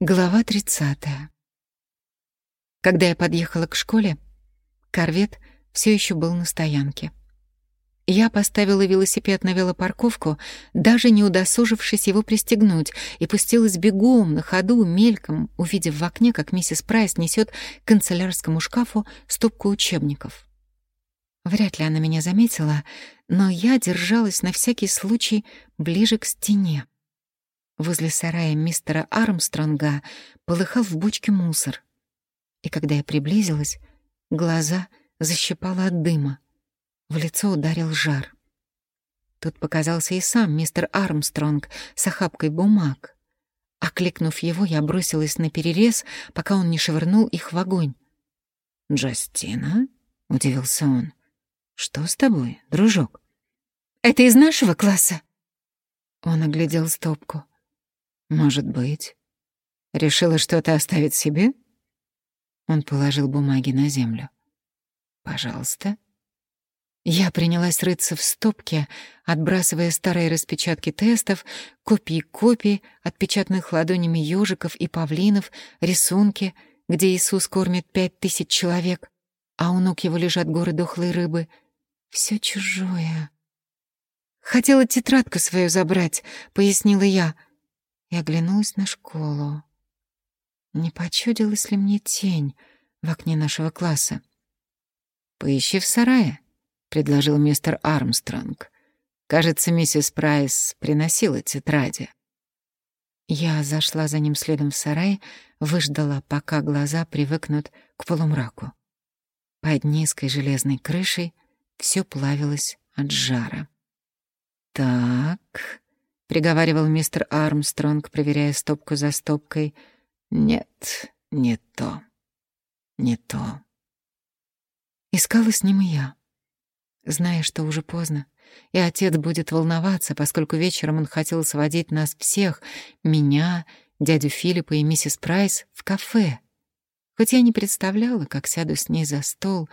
Глава 30. Когда я подъехала к школе, корвет все еще был на стоянке. Я поставила велосипед на велопарковку, даже не удосужившись его пристегнуть, и пустилась бегом, на ходу, мельком, увидев в окне, как миссис Прайс несет к канцелярскому шкафу стопку учебников. Вряд ли она меня заметила, но я держалась на всякий случай ближе к стене. Возле сарая мистера Армстронга полыхал в бочке мусор. И когда я приблизилась, глаза защипало от дыма. В лицо ударил жар. Тут показался и сам мистер Армстронг с охапкой бумаг. Окликнув его, я бросилась на перерез, пока он не швырнул их в огонь. «Джастина?» — удивился он. «Что с тобой, дружок?» «Это из нашего класса?» Он оглядел стопку. Может быть. Решила что-то оставить себе? Он положил бумаги на землю. Пожалуйста. Я принялась рыться в стопке, отбрасывая старые распечатки тестов, копии копий, отпечатанных ладонями ежиков и павлинов, рисунки, где Иисус кормит пять тысяч человек, а у ног его лежат горы дохлой рыбы. Все чужое. «Хотела тетрадку свою забрать», — пояснила я, и оглянулась на школу. Не почудилась ли мне тень в окне нашего класса? «Поищи в сарае», — предложил мистер Армстронг. «Кажется, миссис Прайс приносила тетради». Я зашла за ним следом в сарай, выждала, пока глаза привыкнут к полумраку. Под низкой железной крышей все плавилось от жара. «Так», — приговаривал мистер Армстронг, проверяя стопку за стопкой. «Нет, не то. Не то». Искала с ним и я, зная, что уже поздно, и отец будет волноваться, поскольку вечером он хотел сводить нас всех, меня, дядю Филиппа и миссис Прайс, в кафе. Хоть я не представляла, как сяду с ней за стол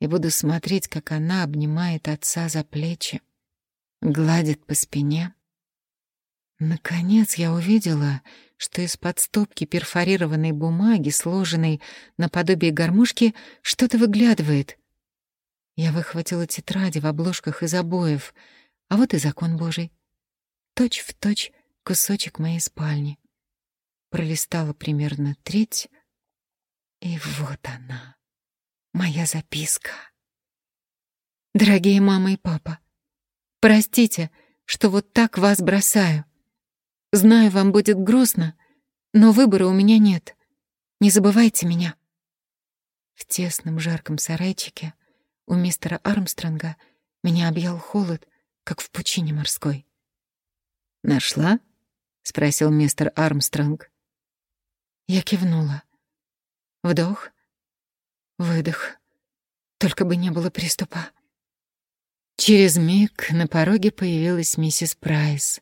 и буду смотреть, как она обнимает отца за плечи, гладит по спине — Наконец я увидела, что из-под стопки перфорированной бумаги, сложенной наподобие гармошки, что-то выглядывает. Я выхватила тетради в обложках из обоев, а вот и закон Божий. Точь в точь кусочек моей спальни. Пролистала примерно треть, и вот она, моя записка. Дорогие мама и папа, простите, что вот так вас бросаю. Знаю, вам будет грустно, но выбора у меня нет. Не забывайте меня. В тесном жарком сарайчике у мистера Армстронга меня объял холод, как в пучине морской. «Нашла?» — спросил мистер Армстронг. Я кивнула. Вдох, выдох. Только бы не было приступа. Через миг на пороге появилась миссис Прайс.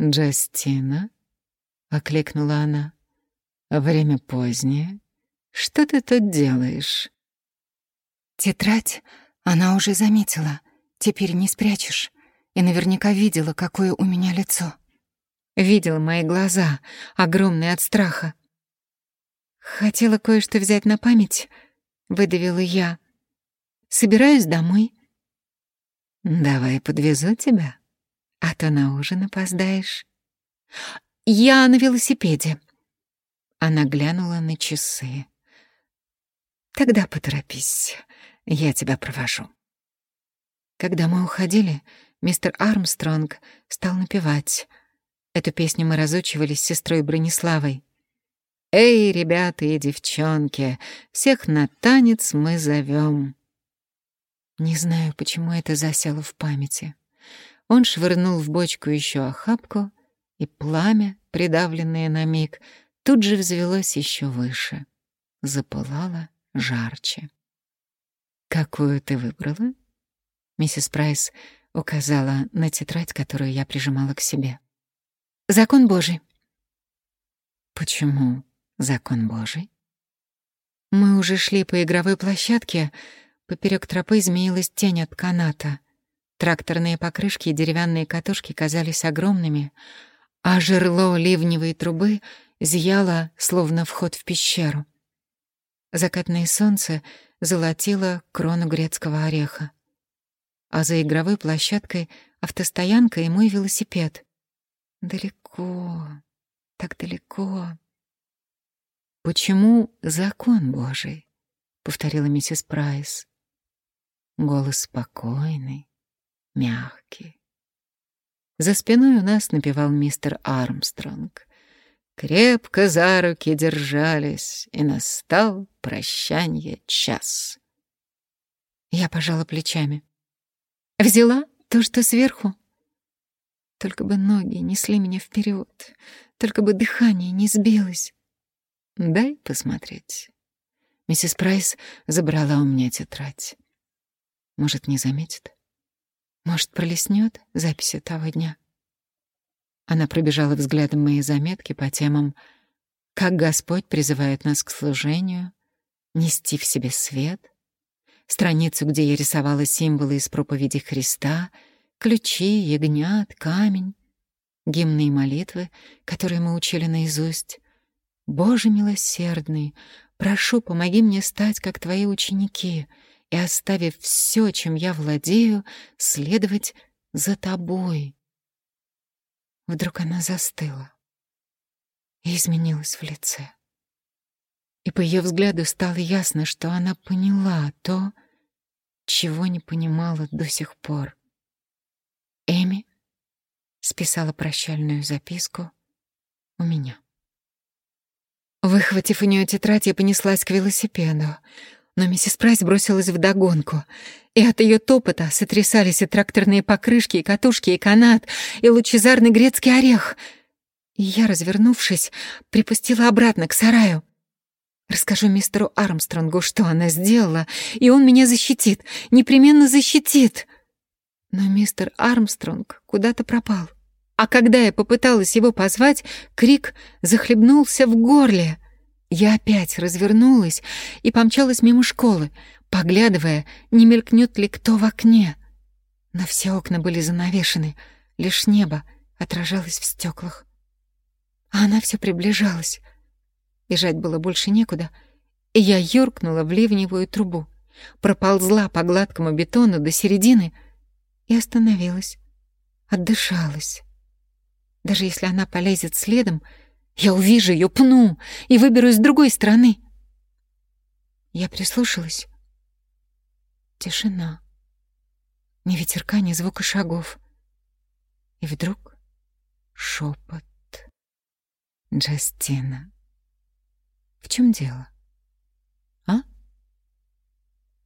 «Джастина?» — окликнула она. «Время позднее. Что ты тут делаешь?» «Тетрадь она уже заметила. Теперь не спрячешь. И наверняка видела, какое у меня лицо. Видела мои глаза, огромные от страха. Хотела кое-что взять на память, выдавила я. Собираюсь домой. Давай подвезу тебя. А то на ужин опоздаешь. Я на велосипеде. Она глянула на часы. Тогда поторопись, я тебя провожу. Когда мы уходили, мистер Армстронг стал напевать. Эту песню мы разучивали с сестрой Брониславой. «Эй, ребята и девчонки, всех на танец мы зовем». Не знаю, почему это засело в памяти. Он швырнул в бочку еще охапку, и пламя, придавленное на миг, тут же взвелось еще выше. Запылало жарче. «Какую ты выбрала?» Миссис Прайс указала на тетрадь, которую я прижимала к себе. «Закон Божий». «Почему закон Божий?» Мы уже шли по игровой площадке, поперек тропы змеилась тень от каната. Тракторные покрышки и деревянные катушки казались огромными, а жерло ливневой трубы зияло, словно вход в пещеру. Закатное солнце золотило крону грецкого ореха. А за игровой площадкой автостоянка и мой велосипед. Далеко, так далеко. «Почему закон Божий?» — повторила миссис Прайс. Голос спокойный, мягкий. За спиной у нас напевал мистер Армстронг. Крепко за руки держались, и настал прощанье час. Я пожала плечами. Взяла то, что сверху. Только бы ноги несли меня вперед, только бы дыхание не сбилось. Дай посмотреть. Миссис Прайс забрала у меня тетрадь. Может, не заметит? Может, пролистнет записи того дня? Она пробежала взглядом мои заметки по темам «Как Господь призывает нас к служению», «Нести в себе свет», страницу, где я рисовала символы из проповеди Христа, ключи, ягнят, камень, гимны и молитвы, которые мы учили наизусть, Боже милосердный, прошу, помоги мне стать, как твои ученики, и, оставив все, чем я владею, следовать за тобой. Вдруг она застыла и изменилась в лице. И по ее взгляду стало ясно, что она поняла то, чего не понимала до сих пор. Эми списала прощальную записку у меня. Выхватив у нее тетрадь, я понеслась к велосипеду. Но миссис Прайс бросилась вдогонку, и от ее топота сотрясались и тракторные покрышки, и катушки, и канат, и лучезарный грецкий орех. И я, развернувшись, припустила обратно к сараю. Расскажу мистеру Армстронгу, что она сделала, и он меня защитит, непременно защитит. Но мистер Армстронг куда-то пропал. А когда я попыталась его позвать, крик захлебнулся в горле. Я опять развернулась и помчалась мимо школы, поглядывая, не мелькнет ли кто в окне. Но все окна были занавешены, лишь небо отражалось в стеклах. А она все приближалась. Бежать было больше некуда, и я юркнула в ливневую трубу, проползла по гладкому бетону до середины и остановилась, отдышалась. Даже если она полезет следом, я увижу ее, пну и выберусь с другой стороны. Я прислушалась. Тишина. Ни ветерка, ни звука шагов. И вдруг шепот. Джастина. В чем дело? А?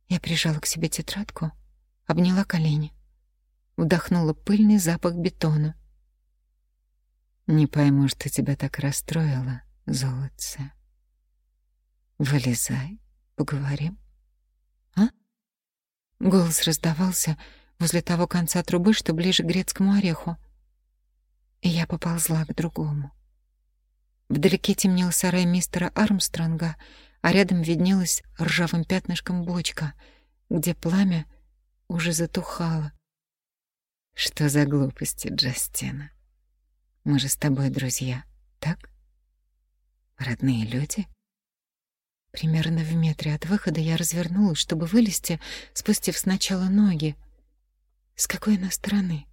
Я прижала к себе тетрадку, обняла колени, вдохнула пыльный запах бетона. Не пойму, что тебя так расстроило, золотце. Вылезай, поговорим. А? Голос раздавался возле того конца трубы, что ближе к грецкому ореху. И я поползла к другому. Вдалеке темнел сарай мистера Армстронга, а рядом виднелась ржавым пятнышком бочка, где пламя уже затухало. Что за глупости, Джастина? Мы же с тобой друзья, так? Родные люди? Примерно в метре от выхода я развернулась, чтобы вылезти, спустив сначала ноги. С какой она стороны?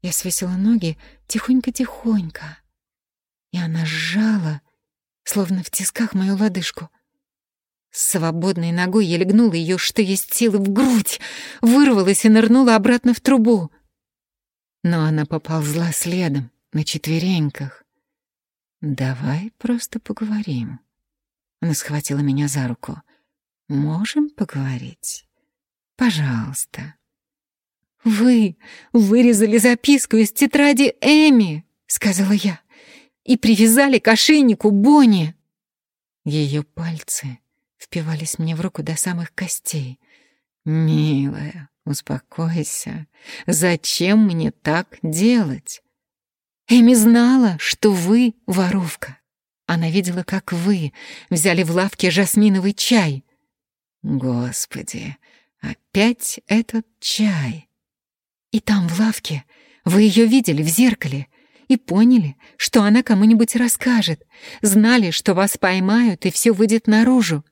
Я свесила ноги тихонько-тихонько, и она сжала, словно в тисках, мою лодыжку. Свободной ногой я легнула ее, что есть силы, в грудь, вырвалась и нырнула обратно в трубу. Но она поползла следом на четвереньках. «Давай просто поговорим». Она схватила меня за руку. «Можем поговорить? Пожалуйста». «Вы вырезали записку из тетради Эми», — сказала я, «и привязали к ошейнику Бонни». Ее пальцы впивались мне в руку до самых костей. «Милая, успокойся. Зачем мне так делать? Эми знала, что вы воровка. Она видела, как вы взяли в лавке жасминовый чай. Господи, опять этот чай. И там, в лавке, вы ее видели в зеркале, и поняли, что она кому-нибудь расскажет, знали, что вас поймают и все выйдет наружу.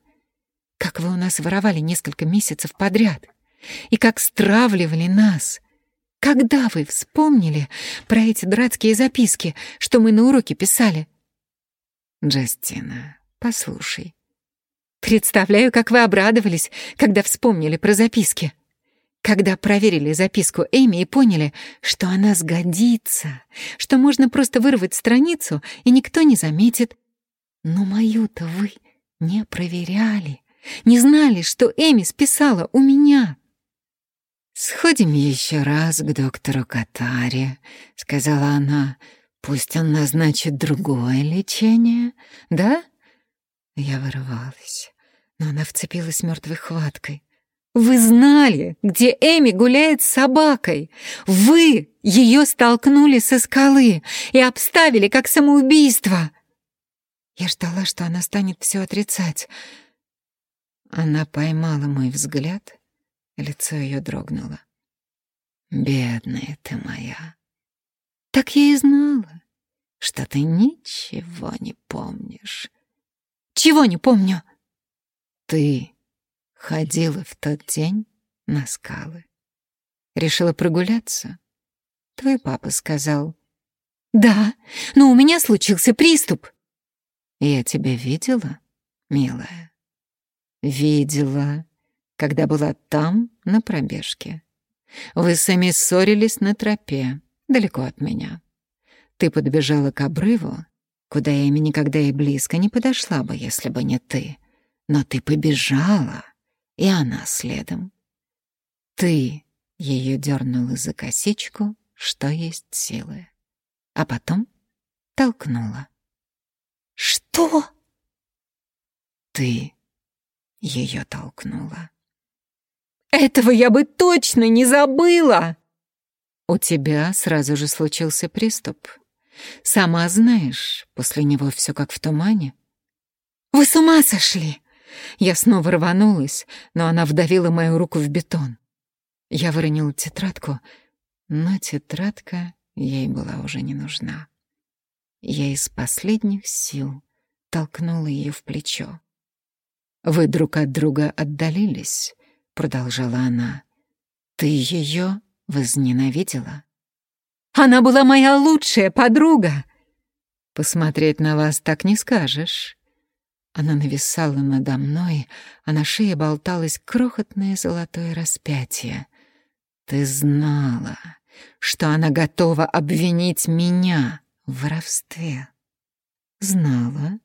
Как вы у нас воровали несколько месяцев подряд, и как стравливали нас. Когда вы вспомнили про эти дурацкие записки, что мы на уроке писали? Джастина, послушай. Представляю, как вы обрадовались, когда вспомнили про записки. Когда проверили записку Эми и поняли, что она сгодится, что можно просто вырвать страницу, и никто не заметит. Но мою-то вы не проверяли, не знали, что Эми списала у меня. «Сходим еще раз к доктору Катаре», — сказала она. «Пусть он назначит другое лечение, да?» Я вырывалась, но она вцепилась мертвой хваткой. Вы знали, где Эми гуляет с собакой. Вы ее столкнули со скалы и обставили как самоубийство. Я ждала, что она станет все отрицать. Она поймала мой взгляд, лицо ее дрогнуло. «Бедная ты моя!» «Так я и знала, что ты ничего не помнишь». «Чего не помню?» «Ты Ходила в тот день на скалы. Решила прогуляться. Твой папа сказал. «Да, но у меня случился приступ». «Я тебя видела, милая?» «Видела, когда была там, на пробежке. Вы сами ссорились на тропе, далеко от меня. Ты подбежала к обрыву, куда я ими никогда и близко не подошла бы, если бы не ты. Но ты побежала, и она следом. Ты ее дернула за косичку, что есть силы, а потом толкнула. «Что?» Ты ее толкнула. «Этого я бы точно не забыла!» У тебя сразу же случился приступ. Сама знаешь, после него все как в тумане. «Вы с ума сошли!» Я снова рванулась, но она вдавила мою руку в бетон. Я выронила тетрадку, но тетрадка ей была уже не нужна. Я из последних сил толкнула ее в плечо. «Вы друг от друга отдалились», — продолжала она. «Ты ее возненавидела?» «Она была моя лучшая подруга!» «Посмотреть на вас так не скажешь. Она нависала надо мной, а на шее болталось крохотное золотое распятие. Ты знала, что она готова обвинить меня в воровстве. Знала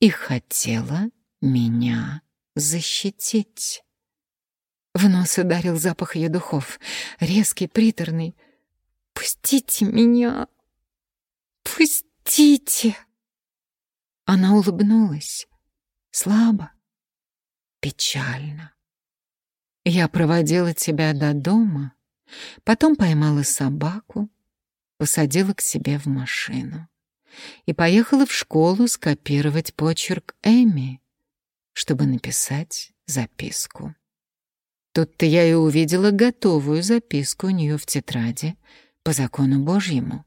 и хотела меня защитить. В нос ударил запах ее духов, резкий, приторный. «Пустите меня! Пустите!» Она улыбнулась слабо, печально. Я проводила тебя до дома, потом поймала собаку, посадила к себе в машину и поехала в школу скопировать почерк Эми, чтобы написать записку. Тут-то я и увидела готовую записку у нее в тетради по закону Божьему.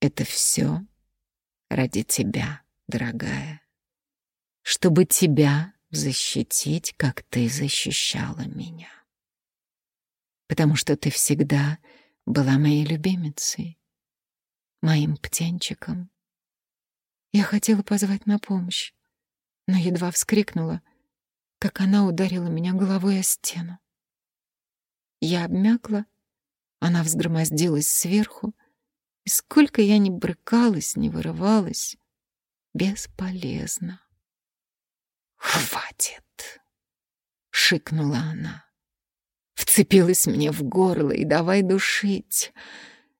Это все ради тебя, дорогая чтобы тебя защитить, как ты защищала меня. Потому что ты всегда была моей любимицей, моим птенчиком. Я хотела позвать на помощь, но едва вскрикнула, как она ударила меня головой о стену. Я обмякла, она взгромоздилась сверху, и сколько я ни брыкалась, ни вырывалась, бесполезно. «Хватит!» — шикнула она. Вцепилась мне в горло и давай душить.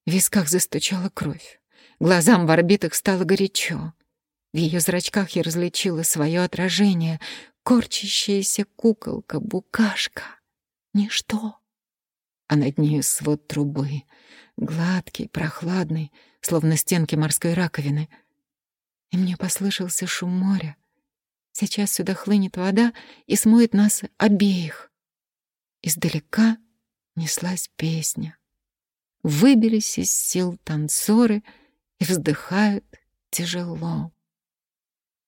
В висках застучала кровь. Глазам в орбитах стало горячо. В ее зрачках я различила свое отражение, корчащаяся куколка, букашка. Ничто. А над нею свод трубы, гладкий, прохладный, словно стенки морской раковины. И мне послышался шум моря, Сейчас сюда хлынет вода и смоет нас обеих. Издалека неслась песня. выбились из сил танцоры и вздыхают тяжело.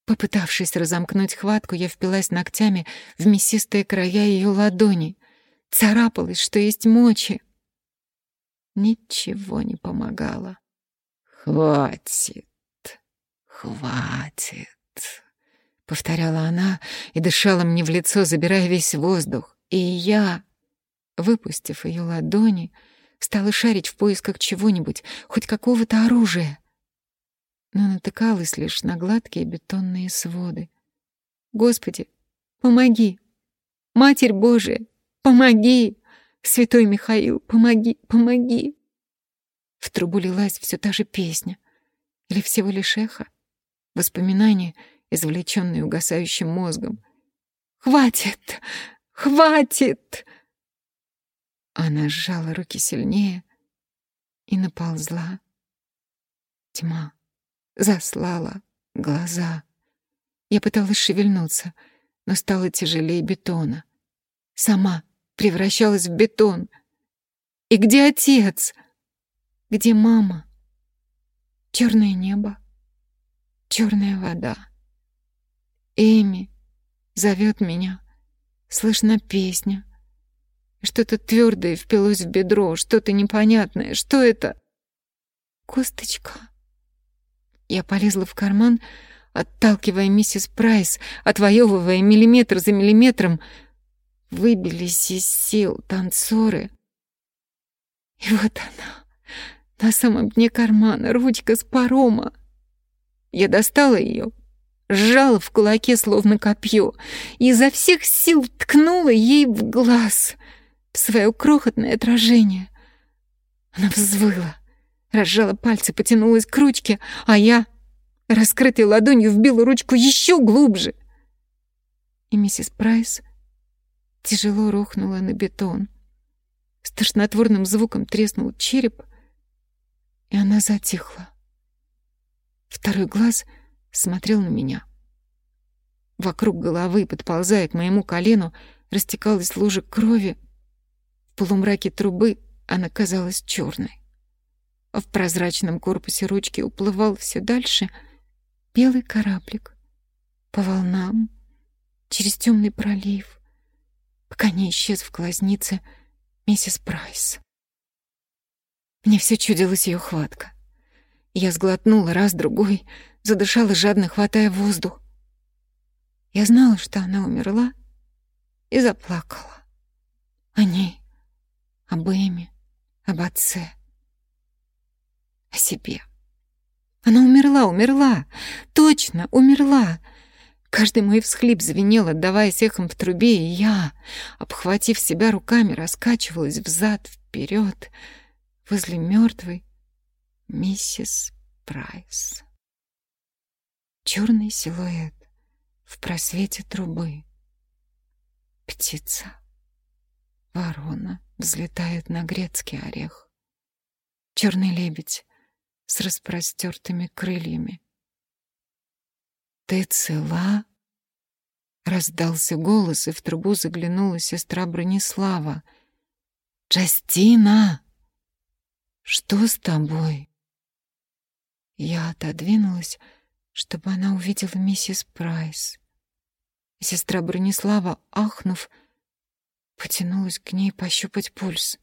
Попытавшись разомкнуть хватку, я впилась ногтями в мясистые края ее ладони, царапалась, что есть мочи. Ничего не помогало. «Хватит, хватит», — повторяла она и дышала мне в лицо, забирая весь воздух. И я, выпустив ее ладони, стала шарить в поисках чего-нибудь, хоть какого-то оружия но натыкалась лишь на гладкие бетонные своды. «Господи, помоги! Матерь Божия, помоги! Святой Михаил, помоги, помоги!» В трубу лилась все та же песня. Или всего лишь эхо? Воспоминания, извлеченные угасающим мозгом. «Хватит! Хватит!» Она сжала руки сильнее и наползла. Тьма заслала глаза. Я пыталась шевельнуться, но стало тяжелее бетона. Сама превращалась в бетон. И где отец? Где мама? Черное небо, черная вода. Эми зовет меня. Слышна песня. Что-то твердое впилось в бедро, что-то непонятное. Что это? Косточка. Я полезла в карман, отталкивая миссис Прайс, отвоевывая миллиметр за миллиметром. Выбились из сил танцоры. И вот она, на самом дне кармана, ручка с парома. Я достала ее, сжала в кулаке, словно копье, и изо всех сил ткнула ей в глаз, в свое крохотное отражение. Она взвыла разжала пальцы, потянулась к ручке, а я, раскрытой ладонью, вбила ручку еще глубже. И миссис Прайс тяжело рухнула на бетон. С тошнотворным звуком треснул череп, и она затихла. Второй глаз смотрел на меня. Вокруг головы, подползая к моему колену, растекалась лужа крови. В полумраке трубы она казалась черной в прозрачном корпусе ручки уплывал все дальше белый кораблик по волнам через темный пролив, пока не исчез в глазнице миссис Прайс. Мне все чудилась ее хватка. Я сглотнула раз-другой, задышала жадно, хватая воздух. Я знала, что она умерла, и заплакала. О ней, об Эми, об отце о себе. Она умерла, умерла, точно умерла. Каждый мой всхлип звенел, отдаваясь эхом в трубе, и я, обхватив себя руками, раскачивалась взад-вперед возле мертвой миссис Прайс. Черный силуэт в просвете трубы. Птица, ворона взлетает на грецкий орех. Черный лебедь с распростертыми крыльями. «Ты цела?» Раздался голос, и в трубу заглянула сестра Бронислава. «Джастина! Что с тобой?» Я отодвинулась, чтобы она увидела миссис Прайс. Сестра Бронислава, ахнув, потянулась к ней пощупать пульс.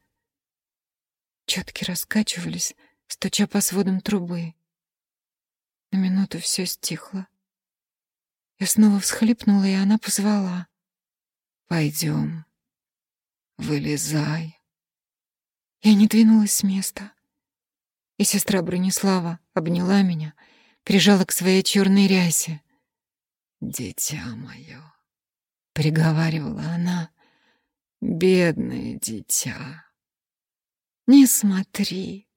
Четки раскачивались, стуча по сводам трубы. На минуту все стихло. Я снова всхлипнула, и она позвала. «Пойдем, вылезай». Я не двинулась с места. И сестра Бронислава обняла меня, прижала к своей черной рясе. «Дитя мое», — приговаривала она, — «бедное дитя». «Не смотри»,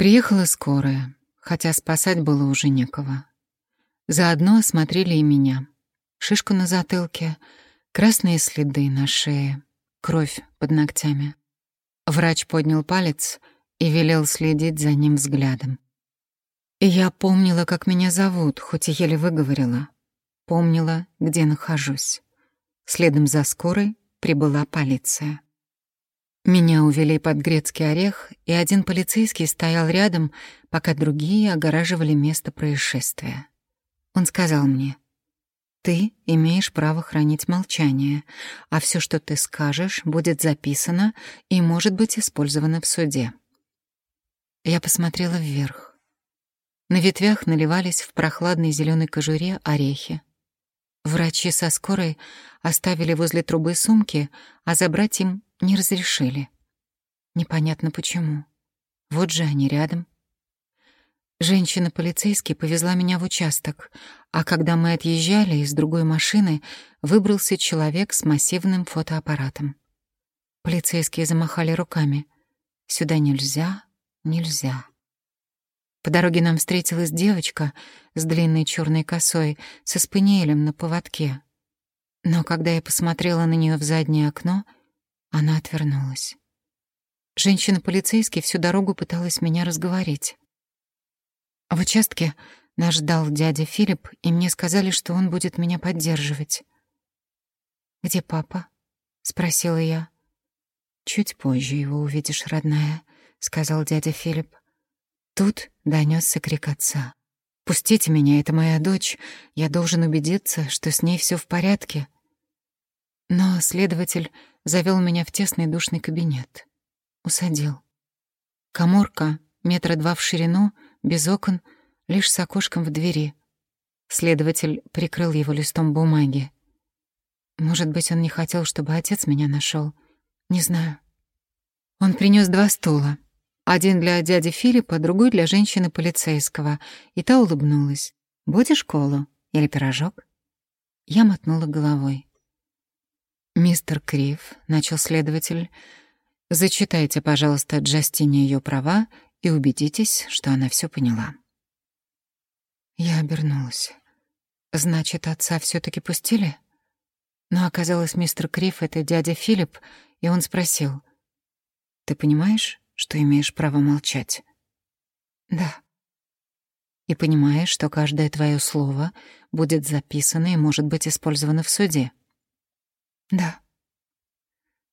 Приехала скорая, хотя спасать было уже некого. Заодно осмотрели и меня. Шишку на затылке, красные следы на шее, кровь под ногтями. Врач поднял палец и велел следить за ним взглядом. И я помнила, как меня зовут, хоть и еле выговорила. Помнила, где нахожусь. Следом за скорой прибыла полиция. Меня увели под грецкий орех, и один полицейский стоял рядом, пока другие огораживали место происшествия. Он сказал мне, «Ты имеешь право хранить молчание, а все, что ты скажешь, будет записано и может быть использовано в суде». Я посмотрела вверх. На ветвях наливались в прохладной зеленой кожуре орехи. Врачи со скорой оставили возле трубы сумки, а забрать им не разрешили. Непонятно почему. Вот же они рядом. Женщина-полицейский повезла меня в участок, а когда мы отъезжали, из другой машины выбрался человек с массивным фотоаппаратом. Полицейские замахали руками. «Сюда нельзя, нельзя». По дороге нам встретилась девочка с длинной черной косой, со спаниелем на поводке. Но когда я посмотрела на нее в заднее окно, она отвернулась. Женщина-полицейский всю дорогу пыталась меня разговорить. В участке нас ждал дядя Филипп, и мне сказали, что он будет меня поддерживать. «Где папа?» — спросила я. «Чуть позже его увидишь, родная», — сказал дядя Филипп. Тут донесся крик отца. «Пустите меня, это моя дочь. Я должен убедиться, что с ней все в порядке». Но следователь завел меня в тесный душный кабинет. Усадил. Коморка, метра два в ширину, без окон, лишь с окошком в двери. Следователь прикрыл его листом бумаги. Может быть, он не хотел, чтобы отец меня нашел. Не знаю. Он принес два стула. Один для дяди Филиппа, другой для женщины полицейского. И та улыбнулась. «Будешь колу? Или пирожок?» Я мотнула головой. «Мистер Крив», — начал следователь, — «зачитайте, пожалуйста, Джастине ее права и убедитесь, что она все поняла». Я обернулась. «Значит, отца все таки пустили?» Но оказалось, мистер Крив — это дядя Филипп, и он спросил, «Ты понимаешь, что имеешь право молчать. Да. И понимаешь, что каждое твое слово будет записано и может быть использовано в суде. Да.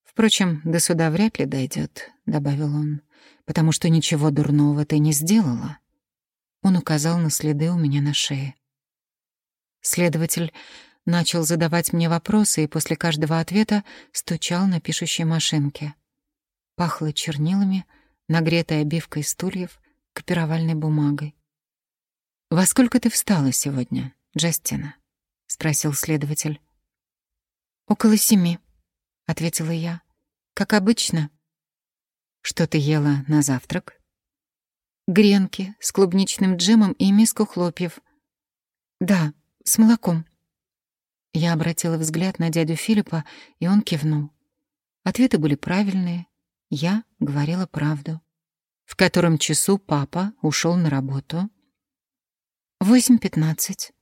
Впрочем, до суда вряд ли дойдет, добавил он, потому что ничего дурного ты не сделала. Он указал на следы у меня на шее. Следователь начал задавать мне вопросы и после каждого ответа стучал на пишущей машинке. Пахло чернилами, нагретой обивкой стульев, копировальной бумагой. «Во сколько ты встала сегодня, Джастина?» — спросил следователь. «Около семи», — ответила я. «Как обычно». «Что ты ела на завтрак?» «Гренки с клубничным джемом и миску хлопьев». «Да, с молоком». Я обратила взгляд на дядю Филиппа, и он кивнул. Ответы были правильные, я говорила правду. В котором часу папа ушел на работу? Восемь пятнадцать.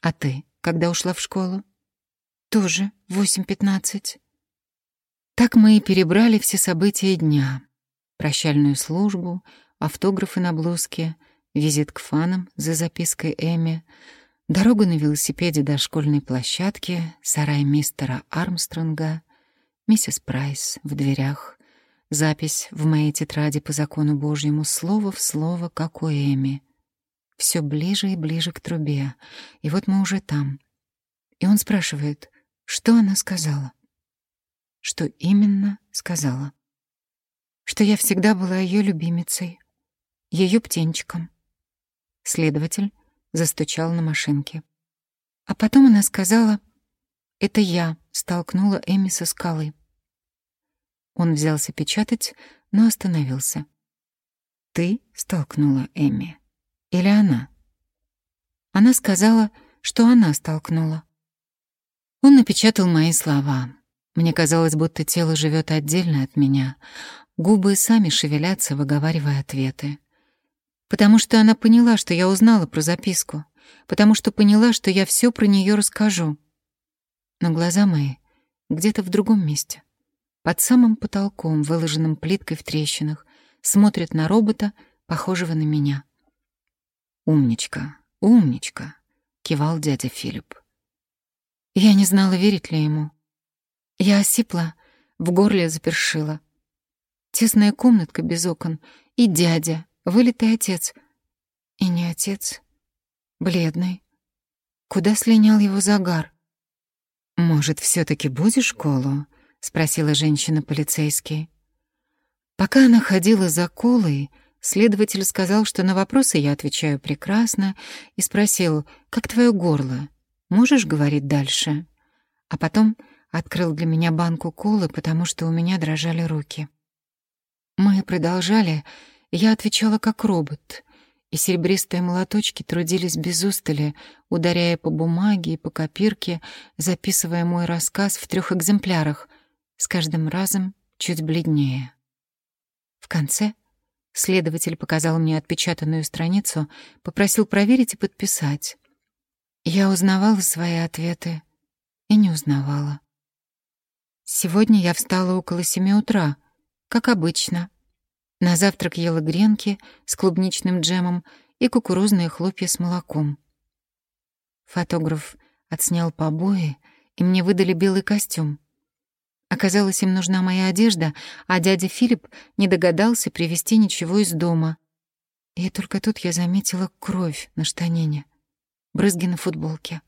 А ты, когда ушла в школу? Тоже восемь пятнадцать. Так мы и перебрали все события дня. Прощальную службу, автографы на блузке, визит к фанам за запиской Эми, дорогу на велосипеде до школьной площадки, сарай мистера Армстронга, миссис Прайс в дверях, Запись в моей тетради по закону Божьему слово в слово, как у Эми. Все ближе и ближе к трубе. И вот мы уже там. И он спрашивает, что она сказала. Что именно сказала? Что я всегда была ее любимицей, ее птенчиком. Следователь застучал на машинке. А потом она сказала, это я столкнула Эми со скалы. Он взялся печатать, но остановился. «Ты столкнула Эми? Или она?» Она сказала, что она столкнула. Он напечатал мои слова. Мне казалось, будто тело живет отдельно от меня. Губы сами шевелятся, выговаривая ответы. Потому что она поняла, что я узнала про записку. Потому что поняла, что я все про нее расскажу. Но глаза мои где-то в другом месте под самым потолком, выложенным плиткой в трещинах, смотрит на робота, похожего на меня. «Умничка, умничка», — кивал дядя Филипп. Я не знала, верить ли ему. Я осипла, в горле запершила. Тесная комнатка без окон. И дядя, вылитый отец. И не отец. Бледный. Куда слинял его загар? «Может, все таки будешь школу?» — спросила женщина-полицейский. Пока она ходила за колой, следователь сказал, что на вопросы я отвечаю прекрасно, и спросил, «Как твое горло? Можешь говорить дальше?» А потом открыл для меня банку колы, потому что у меня дрожали руки. Мы продолжали, я отвечала как робот, и серебристые молоточки трудились без устали, ударяя по бумаге и по копирке, записывая мой рассказ в трех экземплярах, с каждым разом чуть бледнее. В конце следователь показал мне отпечатанную страницу, попросил проверить и подписать. Я узнавала свои ответы и не узнавала. Сегодня я встала около семи утра, как обычно. На завтрак ела гренки с клубничным джемом и кукурузные хлопья с молоком. Фотограф отснял побои, и мне выдали белый костюм. Оказалось, им нужна моя одежда, а дядя Филипп не догадался привезти ничего из дома. И только тут я заметила кровь на штанине, брызги на футболке.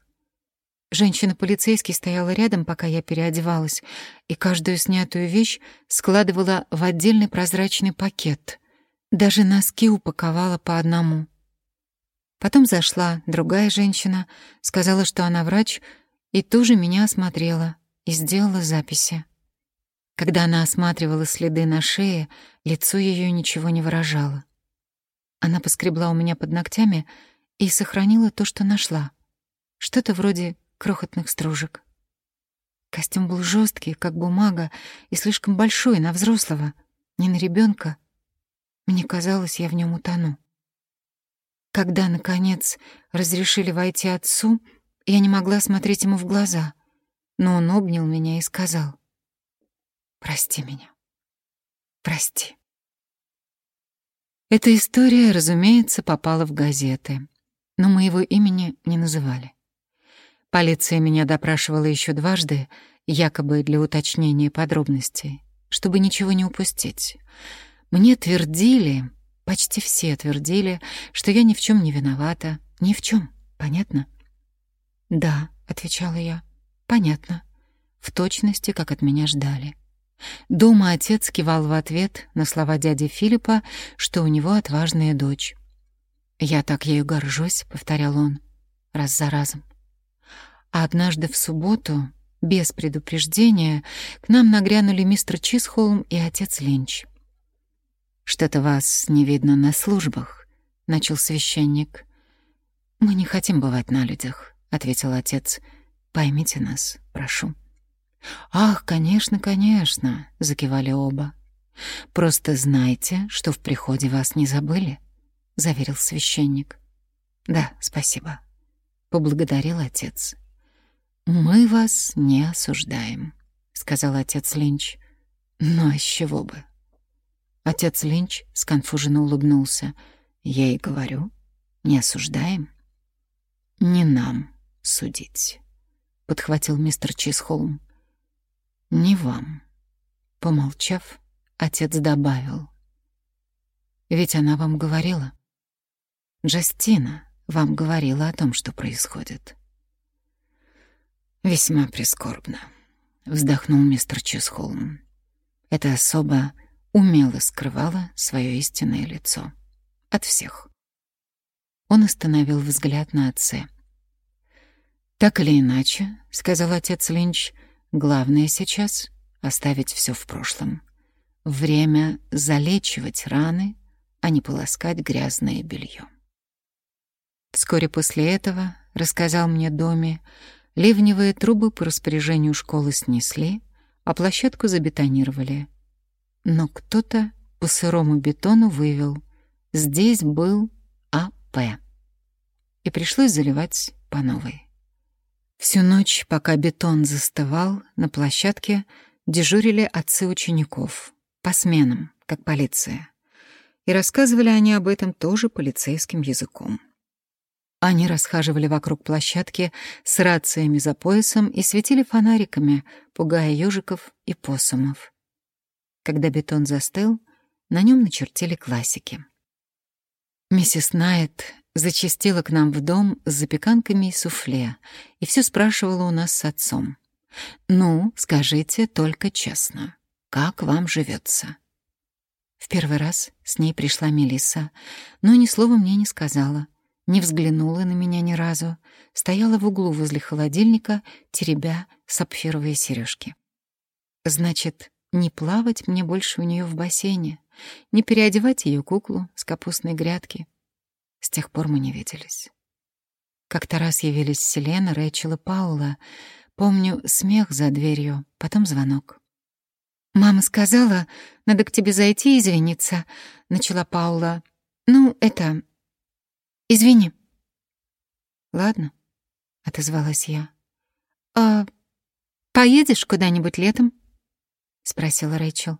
Женщина-полицейский стояла рядом, пока я переодевалась, и каждую снятую вещь складывала в отдельный прозрачный пакет. Даже носки упаковала по одному. Потом зашла другая женщина, сказала, что она врач, и тоже меня осмотрела и сделала записи. Когда она осматривала следы на шее, лицо ее ничего не выражало. Она поскребла у меня под ногтями и сохранила то, что нашла. Что-то вроде крохотных стружек. Костюм был жесткий, как бумага, и слишком большой на взрослого, не на ребенка. Мне казалось, я в нем утону. Когда, наконец, разрешили войти отцу, я не могла смотреть ему в глаза, но он обнял меня и сказал, «Прости меня, прости». Эта история, разумеется, попала в газеты, но моего имени не называли. Полиция меня допрашивала еще дважды, якобы для уточнения подробностей, чтобы ничего не упустить. Мне твердили, почти все твердили, что я ни в чем не виновата. Ни в чем, понятно? «Да», — отвечала я, — «понятно». В точности, как от меня ждали. Дома отец кивал в ответ на слова дяди Филиппа, что у него отважная дочь. «Я так ею горжусь», — повторял он, раз за разом. А однажды в субботу, без предупреждения, к нам нагрянули мистер Чисхолм и отец Линч. «Что-то вас не видно на службах», — начал священник. «Мы не хотим бывать на людях», — ответил отец. «Поймите нас, прошу». «Ах, конечно, конечно», — закивали оба. «Просто знайте, что в приходе вас не забыли», — заверил священник. «Да, спасибо», — поблагодарил отец. «Мы вас не осуждаем», — сказал отец Линч. «Но с чего бы?» Отец Линч сконфуженно улыбнулся. «Я и говорю, не осуждаем». «Не нам судить», — подхватил мистер Чисхолм. «Не вам». Помолчав, отец добавил. «Ведь она вам говорила. Джастина вам говорила о том, что происходит». «Весьма прискорбно», — вздохнул мистер Чесхолм. Эта особа умело скрывала свое истинное лицо. От всех. Он остановил взгляд на отце. «Так или иначе», — сказал отец Линч, — «главное сейчас — оставить все в прошлом. Время залечивать раны, а не полоскать грязное белье». Вскоре после этого, рассказал мне Доми, — Ливневые трубы по распоряжению школы снесли, а площадку забетонировали. Но кто-то по сырому бетону вывел. Здесь был АП. И пришлось заливать по новой. Всю ночь, пока бетон застывал, на площадке дежурили отцы учеников. По сменам, как полиция. И рассказывали они об этом тоже полицейским языком. Они расхаживали вокруг площадки с рациями за поясом и светили фонариками, пугая ежиков и посумов. Когда бетон застыл, на нем начертили классики. Миссис Найт зачастила к нам в дом с запеканками и суфле и все спрашивала у нас с отцом. «Ну, скажите только честно, как вам живется? В первый раз с ней пришла Мелисса, но ни слова мне не сказала, не взглянула на меня ни разу, стояла в углу возле холодильника, теребя сапфировые сережки. Значит, не плавать мне больше у нее в бассейне, не переодевать ее куклу с капустной грядки. С тех пор мы не виделись. Как-то раз явились Селена, Рэйчел и Паула. Помню смех за дверью, потом звонок. «Мама сказала, надо к тебе зайти и извиниться», — начала Паула. «Ну, это... Извини». «Ладно», — отозвалась я. «А поедешь куда-нибудь летом?» — спросила Рэйчел.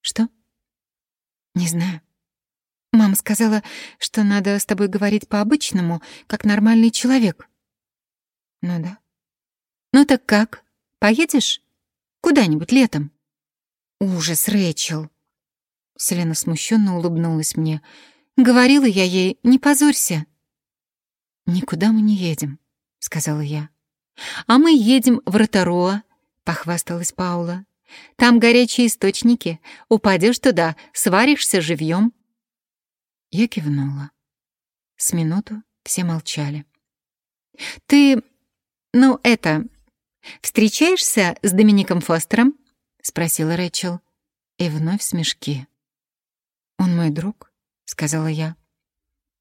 «Что?» «Не знаю». Мама сказала, что надо с тобой говорить по-обычному, как нормальный человек. Ну да. Ну так как? Поедешь? Куда-нибудь летом? Ужас, Рэйчел. Селена смущенно улыбнулась мне. Говорила я ей, не позорься. Никуда мы не едем, сказала я. А мы едем в Ротароа, похвасталась Паула. Там горячие источники. Упадешь туда, сваришься живьем. Я кивнула. С минуту все молчали. «Ты, ну это, встречаешься с Домиником Фостером?» — спросила Рэчел. И вновь смешки. «Он мой друг», — сказала я.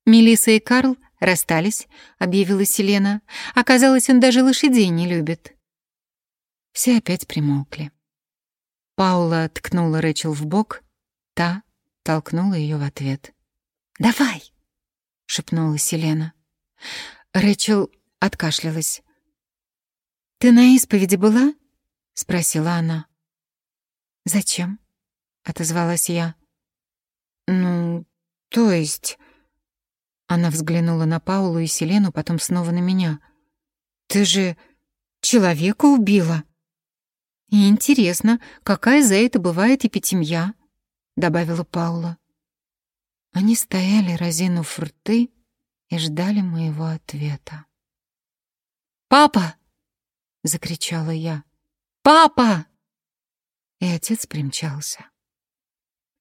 «Мелисса и Карл расстались», — объявила Селена. «Оказалось, он даже лошадей не любит». Все опять примолкли. Паула ткнула Рэчел в бок, та толкнула ее в ответ. «Давай!» — шепнула Селена. Рэчел откашлялась. «Ты на исповеди была?» — спросила она. «Зачем?» — отозвалась я. «Ну, то есть...» Она взглянула на Паулу и Селену, потом снова на меня. «Ты же человека убила!» «И интересно, какая за это бывает эпитемья?» — добавила Паула. Они стояли, разинув рты, и ждали моего ответа. «Папа!» — закричала я. «Папа!» И отец примчался.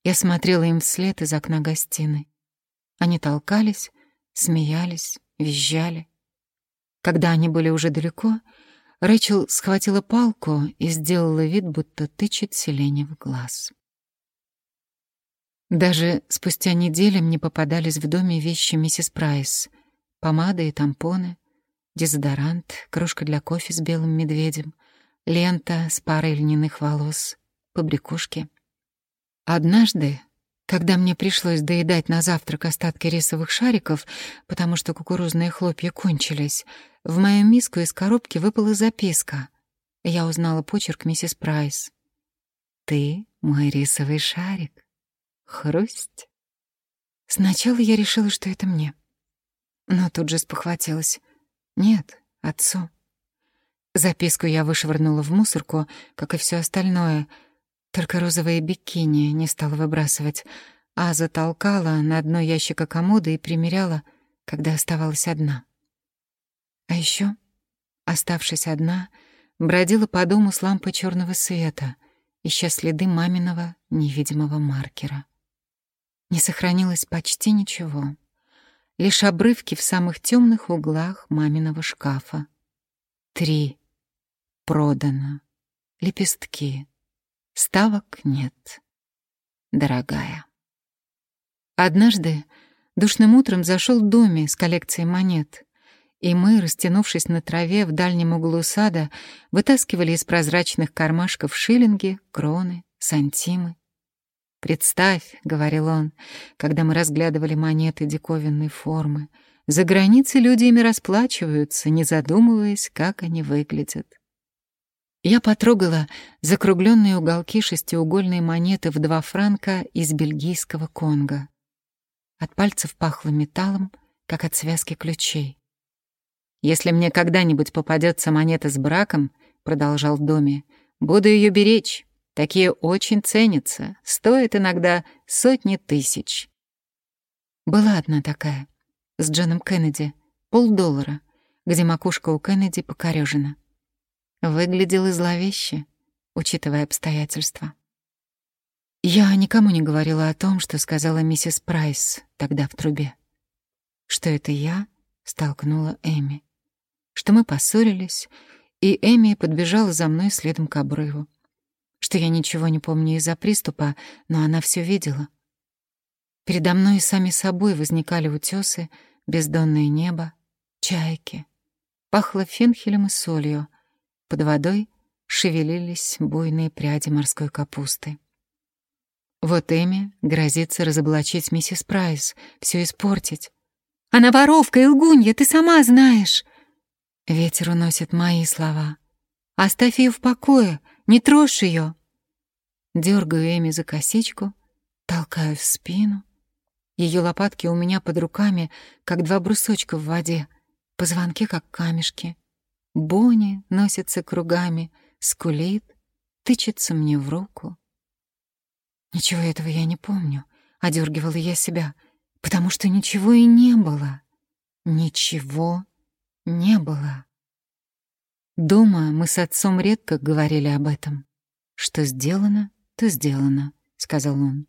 Я смотрела им вслед из окна гостиной. Они толкались, смеялись, визжали. Когда они были уже далеко, Рэчел схватила палку и сделала вид, будто тычет Селене в глаз. Даже спустя неделю мне попадались в доме вещи миссис Прайс. Помада и тампоны, дезодорант, кружка для кофе с белым медведем, лента с парой льняных волос, побрякушки. Однажды, когда мне пришлось доедать на завтрак остатки рисовых шариков, потому что кукурузные хлопья кончились, в мою миску из коробки выпала записка. Я узнала почерк миссис Прайс. «Ты мой рисовый шарик». Хрусть. Сначала я решила, что это мне. Но тут же спохватилась. Нет, отцу. Записку я вышвырнула в мусорку, как и все остальное. Только розовые бикини не стала выбрасывать, а затолкала на дно ящика комода и примеряла, когда оставалась одна. А еще, оставшись одна, бродила по дому с лампой черного света, ища следы маминого невидимого маркера. Не сохранилось почти ничего. Лишь обрывки в самых темных углах маминого шкафа. Три. Продано. Лепестки. Ставок нет. Дорогая. Однажды душным утром зашел Доми с коллекцией монет, и мы, растянувшись на траве в дальнем углу сада, вытаскивали из прозрачных кармашков шиллинги, кроны, сантимы. «Представь», — говорил он, когда мы разглядывали монеты диковинной формы, «за границей люди ими расплачиваются, не задумываясь, как они выглядят». Я потрогала закругленные уголки шестиугольной монеты в два франка из бельгийского Конго. От пальцев пахло металлом, как от связки ключей. «Если мне когда-нибудь попадется монета с браком», — продолжал Доми, — «буду ее беречь, Такие очень ценятся, стоят иногда сотни тысяч. Была одна такая, с Джоном Кеннеди, полдоллара, где макушка у Кеннеди покорёжена. Выглядела зловеще, учитывая обстоятельства. Я никому не говорила о том, что сказала миссис Прайс тогда в трубе. Что это я столкнула Эми. Что мы поссорились, и Эми подбежала за мной следом к обрыву. Что я ничего не помню из-за приступа, но она все видела. Передо мной сами собой возникали утесы, бездонное небо, чайки. Пахло фенхелем и солью. Под водой шевелились буйные пряди морской капусты. Вот Эми грозится разоблачить миссис Прайс, все испортить. «Она воровка и лгунья, ты сама знаешь!» Ветер уносит мои слова. «Оставь ее в покое, не трожь ее!» Дергаю Эми за косичку, толкаю в спину. Ее лопатки у меня под руками, как два брусочка в воде, позвонки, как камешки. Бонни носится кругами, скулит, тычется мне в руку. Ничего этого я не помню, одергивала я себя, потому что ничего и не было. Ничего не было. Дома мы с отцом редко говорили об этом. Что сделано, то сделано, сказал он.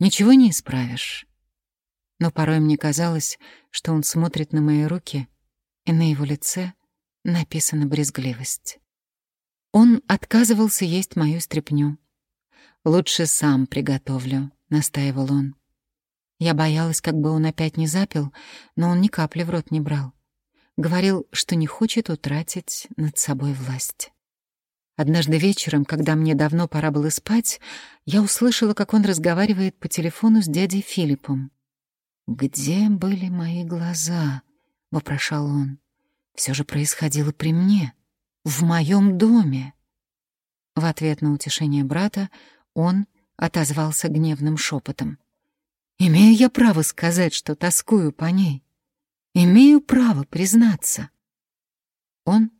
Ничего не исправишь. Но порой мне казалось, что он смотрит на мои руки, и на его лице написана брезгливость. Он отказывался есть мою стряпню, «Лучше сам приготовлю», — настаивал он. Я боялась, как бы он опять не запил, но он ни капли в рот не брал. Говорил, что не хочет утратить над собой власть. Однажды вечером, когда мне давно пора было спать, я услышала, как он разговаривает по телефону с дядей Филиппом. «Где были мои глаза?» — вопрошал он. «Все же происходило при мне, в моем доме». В ответ на утешение брата он отозвался гневным шепотом. «Имею я право сказать, что тоскую по ней. Имею право признаться». Он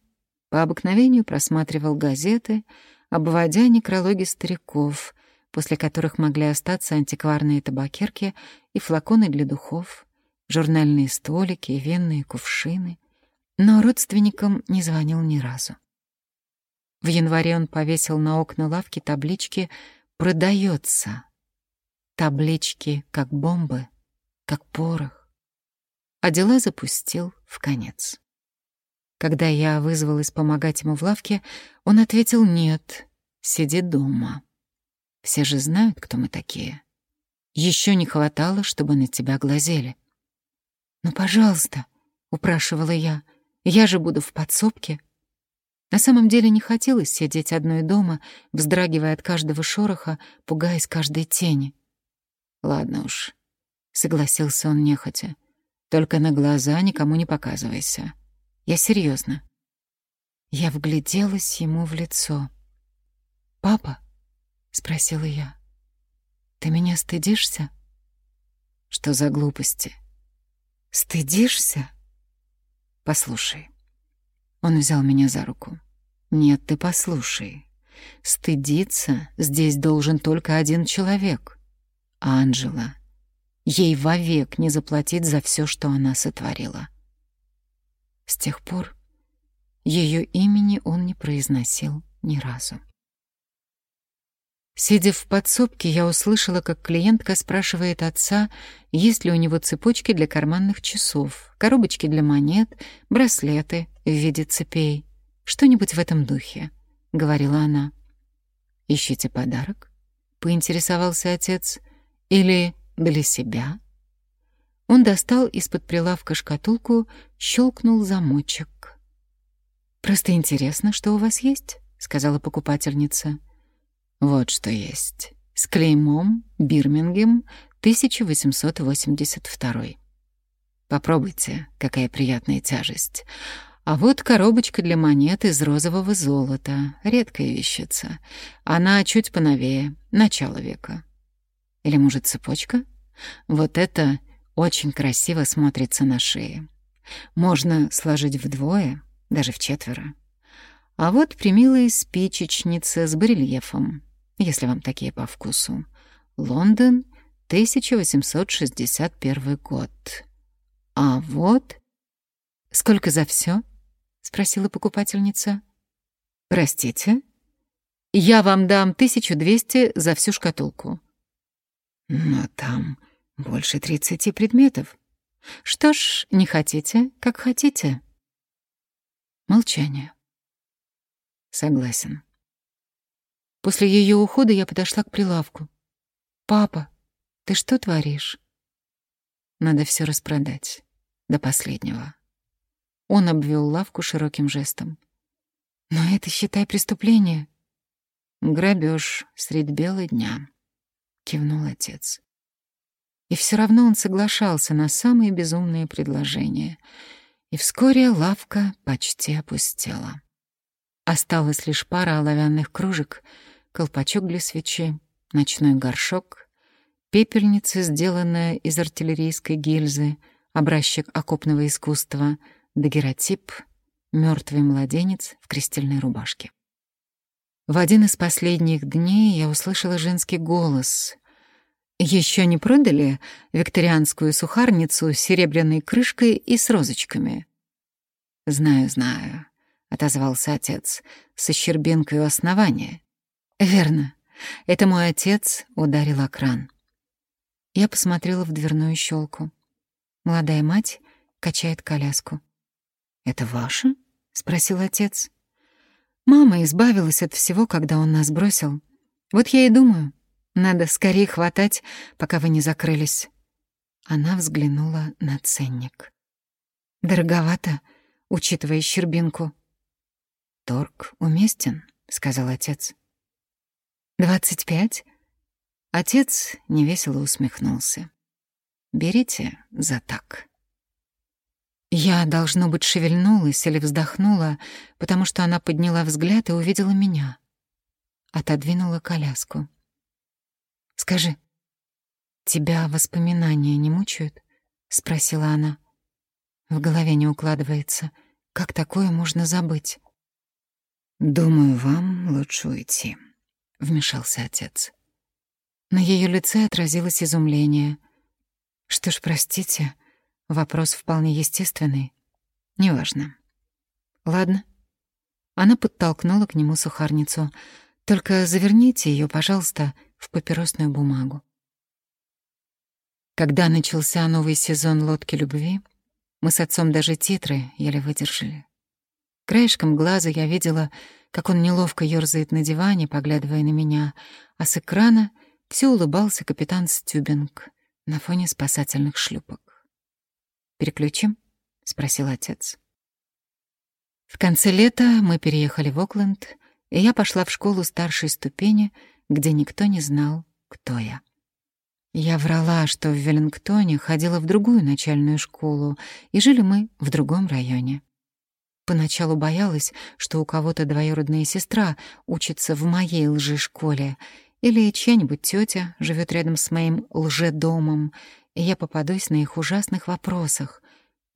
по обыкновению просматривал газеты, обводя некрологи стариков, после которых могли остаться антикварные табакерки и флаконы для духов, журнальные столики и венные кувшины, но родственникам не звонил ни разу. В январе он повесил на окна лавки таблички продается. Таблички как бомбы, как порох. А дела запустил в конец. Когда я вызвалась помогать ему в лавке, он ответил «нет, сиди дома». Все же знают, кто мы такие. Еще не хватало, чтобы на тебя глазели. «Ну, пожалуйста», — упрашивала я, — «я же буду в подсобке». На самом деле не хотелось сидеть одной дома, вздрагивая от каждого шороха, пугаясь каждой тени. «Ладно уж», — согласился он нехотя. «Только на глаза никому не показывайся. Я серьезно. Я вгляделась ему в лицо. «Папа?» — спросила я. «Ты меня стыдишься?» «Что за глупости?» «Стыдишься?» «Послушай». Он взял меня за руку. «Нет, ты послушай. Стыдиться здесь должен только один человек. Анжела. Ей вовек не заплатить за все, что она сотворила». С тех пор ее имени он не произносил ни разу. Сидя в подсобке, я услышала, как клиентка спрашивает отца, есть ли у него цепочки для карманных часов, коробочки для монет, браслеты в виде цепей. Что-нибудь в этом духе, — говорила она. «Ищите подарок?» — поинтересовался отец. «Или для себя?» Он достал из-под прилавка шкатулку, щелкнул замочек. «Просто интересно, что у вас есть?» — сказала покупательница. Вот что есть. С клеймом Бирмингем 1882. Попробуйте, какая приятная тяжесть. А вот коробочка для монет из розового золота. Редкая вещица. Она чуть поновее, начало века. Или, может, цепочка? Вот это очень красиво смотрится на шее. Можно сложить вдвое, даже в четверо. А вот примилая спичечница с барельефом. Если вам такие по вкусу. Лондон, 1861 год. А вот... «Сколько за все? спросила покупательница. «Простите?» «Я вам дам 1200 за всю шкатулку». «Но там больше 30 предметов». «Что ж, не хотите, как хотите». Молчание. Согласен. После ее ухода я подошла к прилавку. «Папа, ты что творишь?» Надо все распродать. До последнего. Он обвел лавку широким жестом. «Но это, считай, преступление». «Грабеж средь бела дня», — кивнул отец. И все равно он соглашался на самые безумные предложения. И вскоре лавка почти опустела. Осталась лишь пара оловянных кружек, колпачок для свечи, ночной горшок, пепельница, сделанная из артиллерийской гильзы, образчик окопного искусства, дагеротип, мертвый младенец в крестильной рубашке. В один из последних дней я услышала женский голос — еще не продали викторианскую сухарницу с серебряной крышкой и с розочками? Знаю, знаю, отозвался отец со щербинкой у основания. Верно. Это мой отец ударил о кран. Я посмотрела в дверную щелку. Молодая мать качает коляску. «Это ваше?» — спросил отец. «Мама избавилась от всего, когда он нас бросил. Вот я и думаю, надо скорее хватать, пока вы не закрылись». Она взглянула на ценник. «Дороговато, учитывая щербинку». «Торг уместен», — сказал отец. «Двадцать пять?» Отец невесело усмехнулся. «Берите за так». Я, должно быть, шевельнулась или вздохнула, потому что она подняла взгляд и увидела меня. Отодвинула коляску. Скажи, тебя воспоминания не мучают? спросила она. В голове не укладывается. Как такое можно забыть? Думаю, вам лучше уйти, вмешался отец. На ее лице отразилось изумление. Что ж, простите, вопрос вполне естественный. Неважно. Ладно. Она подтолкнула к нему сухарницу. Только заверните ее, пожалуйста, в папиросную бумагу. Когда начался новый сезон «Лодки любви», мы с отцом даже титры еле выдержали. Краешком глаза я видела, как он неловко ёрзает на диване, поглядывая на меня, а с экрана все улыбался капитан Стюбинг на фоне спасательных шлюпок. «Переключим?» — спросил отец. В конце лета мы переехали в Окленд, и я пошла в школу старшей ступени — где никто не знал, кто я. Я врала, что в Веллингтоне ходила в другую начальную школу, и жили мы в другом районе. Поначалу боялась, что у кого-то двоюродная сестра учится в моей лжешколе, или чья-нибудь тетя живет рядом с моим лжедомом, и я попадусь на их ужасных вопросах,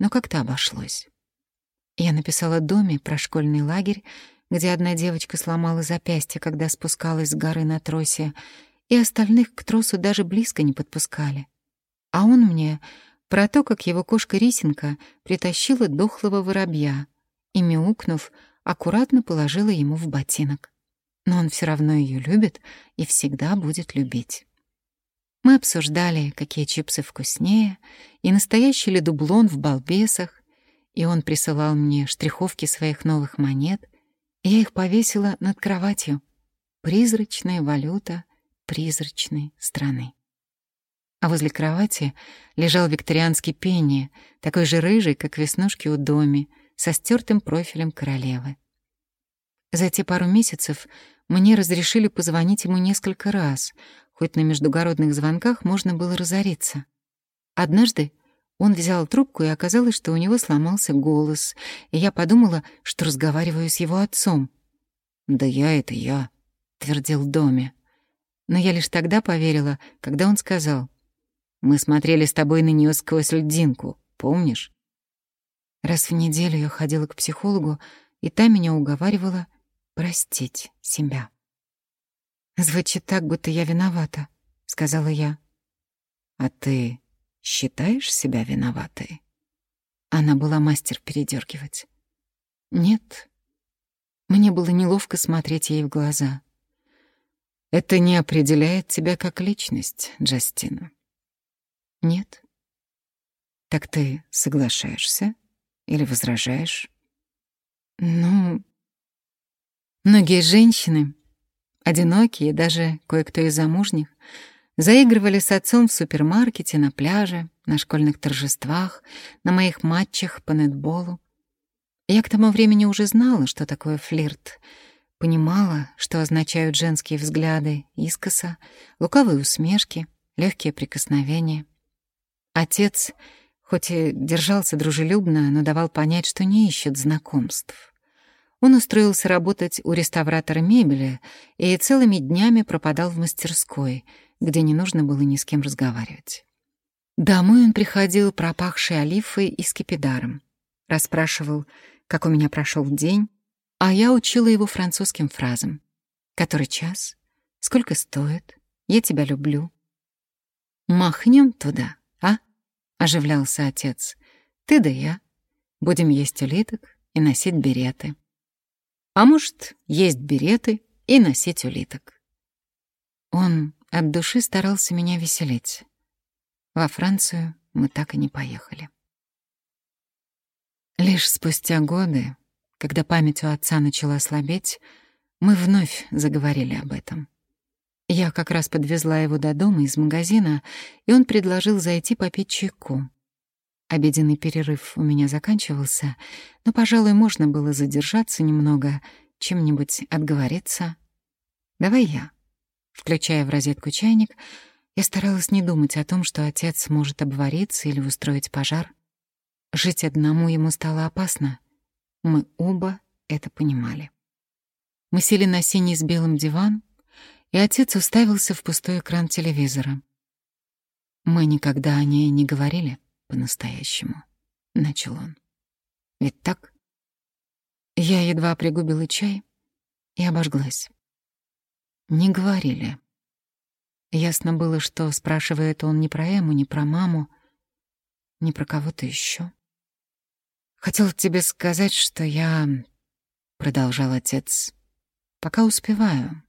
но как-то обошлось. Я написала доме про школьный лагерь где одна девочка сломала запястье, когда спускалась с горы на тросе, и остальных к тросу даже близко не подпускали. А он мне про то, как его кошка Рисенька притащила дохлого воробья и, мяукнув, аккуратно положила ему в ботинок. Но он все равно ее любит и всегда будет любить. Мы обсуждали, какие чипсы вкуснее, и настоящий ли дублон в балбесах, и он присылал мне штриховки своих новых монет, я их повесила над кроватью. Призрачная валюта призрачной страны. А возле кровати лежал викторианский пенни, такой же рыжий, как веснушки у доми, со стертым профилем королевы. За те пару месяцев мне разрешили позвонить ему несколько раз, хоть на междугородных звонках можно было разориться. Однажды он взял трубку, и оказалось, что у него сломался голос, и я подумала, что разговариваю с его отцом. «Да я — это я», — твердил Доме. Но я лишь тогда поверила, когда он сказал, «Мы смотрели с тобой на нее сквозь льдинку, помнишь?» Раз в неделю я ходила к психологу, и та меня уговаривала простить себя. Звучит так, будто я виновата, сказала я. А ты считаешь себя виноватой? Она была мастер передергивать. Нет. Мне было неловко смотреть ей в глаза. Это не определяет тебя как личность, Джастина. Нет. Так ты соглашаешься или возражаешь? Ну, многие женщины, одинокие, даже кое-кто из замужних, заигрывали с отцом в супермаркете, на пляже, на школьных торжествах, на моих матчах по нетболу. Я к тому времени уже знала, что такое флирт, понимала, что означают женские взгляды искоса, лукавые усмешки, легкие прикосновения. Отец, хоть и держался дружелюбно, но давал понять, что не ищет знакомств. Он устроился работать у реставратора мебели и целыми днями пропадал в мастерской, где не нужно было ни с кем разговаривать. Домой он приходил пропахший олифой и скипидаром, расспрашивал, как у меня прошел день, а я учила его французским фразам. «Который час? Сколько стоит? Я тебя люблю». «Махнем туда, а?» — оживлялся отец. «Ты да я. Будем есть улиток и носить береты. А может, есть береты и носить улиток». Он от души старался меня веселить. Во Францию мы так и не поехали. Лишь спустя годы, когда память у отца начала слабеть, мы вновь заговорили об этом. Я как раз подвезла его до дома из магазина, и он предложил зайти попить чайку. Обеденный перерыв у меня заканчивался, но, пожалуй, можно было задержаться немного, чем-нибудь отговориться. «Давай я». Включая в розетку чайник, я старалась не думать о том, что отец может обвариться или устроить пожар. Жить одному ему стало опасно. Мы оба это понимали. Мы сели на синий с белым диван, и отец уставился в пустой экран телевизора. «Мы никогда о ней не говорили по-настоящему», — начал он. «Ведь так?» Я едва пригубила чай и обожглась. Не говорили. Ясно было, что спрашивает он не про Эму, не про маму, не про кого-то еще. «Хотел тебе сказать, что я...» — продолжал отец. «Пока успеваю.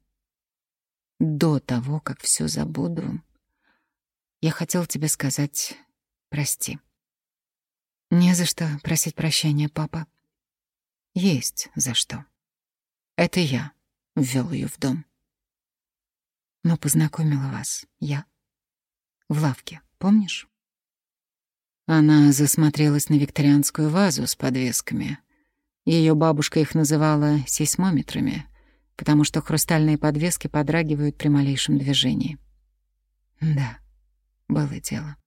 До того, как все забуду, я хотел тебе сказать прости». «Не за что просить прощения, папа». «Есть за что. Это я ввел ее в дом». «Но познакомила вас я. В лавке, помнишь?» Она засмотрелась на викторианскую вазу с подвесками. Ее бабушка их называла сейсмометрами, потому что хрустальные подвески подрагивают при малейшем движении. Да, было дело.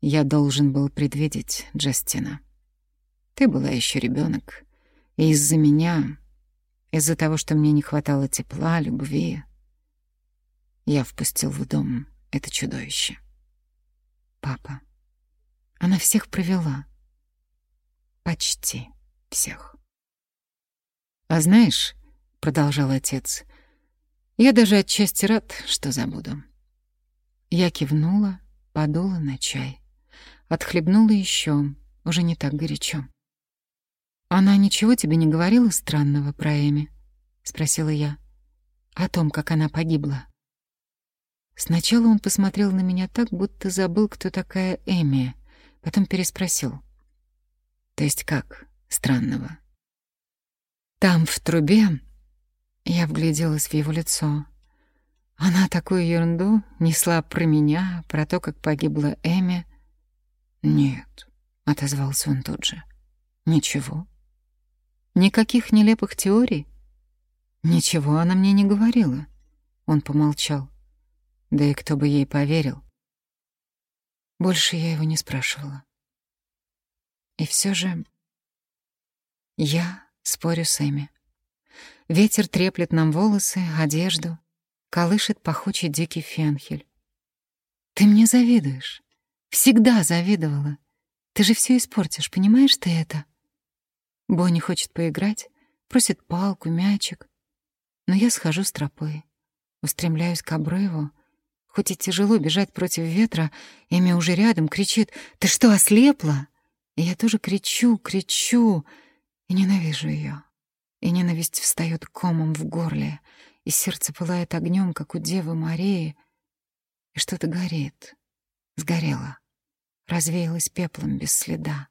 Я должен был предвидеть Джастина. Ты была еще ребенок, и из-за меня, из-за того, что мне не хватало тепла, любви, я впустил в дом это чудовище. Папа, она всех провела. Почти всех. «А знаешь, — продолжал отец, — я даже отчасти рад, что забуду». Я кивнула, подула на чай. Отхлебнула еще, уже не так горячо. «Она ничего тебе не говорила странного про Эми?» — спросила я. «О том, как она погибла». Сначала он посмотрел на меня так, будто забыл, кто такая Эми, Потом переспросил. То есть как странного? Там, в трубе, я вгляделась в его лицо. Она такую ерунду несла про меня, про то, как погибла Эми. «Нет», — отозвался он тут же. «Ничего. Никаких нелепых теорий? Ничего она мне не говорила». Он помолчал. Да и кто бы ей поверил? Больше я его не спрашивала. И все же я спорю с Эми. Ветер треплет нам волосы, одежду, колышет пахучий дикий фенхель. Ты мне завидуешь. Всегда завидовала. Ты же все испортишь, понимаешь ты это? Бонни хочет поиграть, просит палку, мячик. Но я схожу с тропы. Устремляюсь к обрыву. Хоть и тяжело бежать против ветра, Эми уже рядом кричит «Ты что, ослепла?» И я тоже кричу, кричу, и ненавижу ее. И ненависть встает комом в горле, и сердце пылает огнем, как у Девы Марии, и что-то горит. Сгорело. Развеялось пеплом без следа.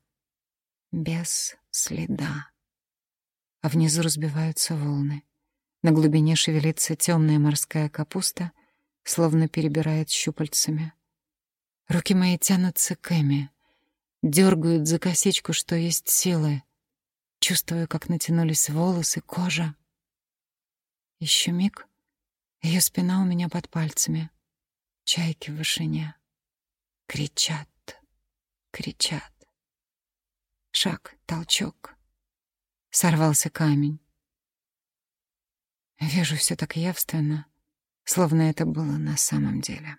Без следа. А внизу разбиваются волны. На глубине шевелится темная морская капуста, словно перебирает щупальцами. Руки мои тянутся к Эми, дергают за косичку, что есть силы. Чувствую, как натянулись волосы, кожа. Еще миг, ее спина у меня под пальцами. Чайки в вышине. Кричат, кричат. Шаг, толчок. Сорвался камень. Вижу все так явственно, словно это было на самом деле.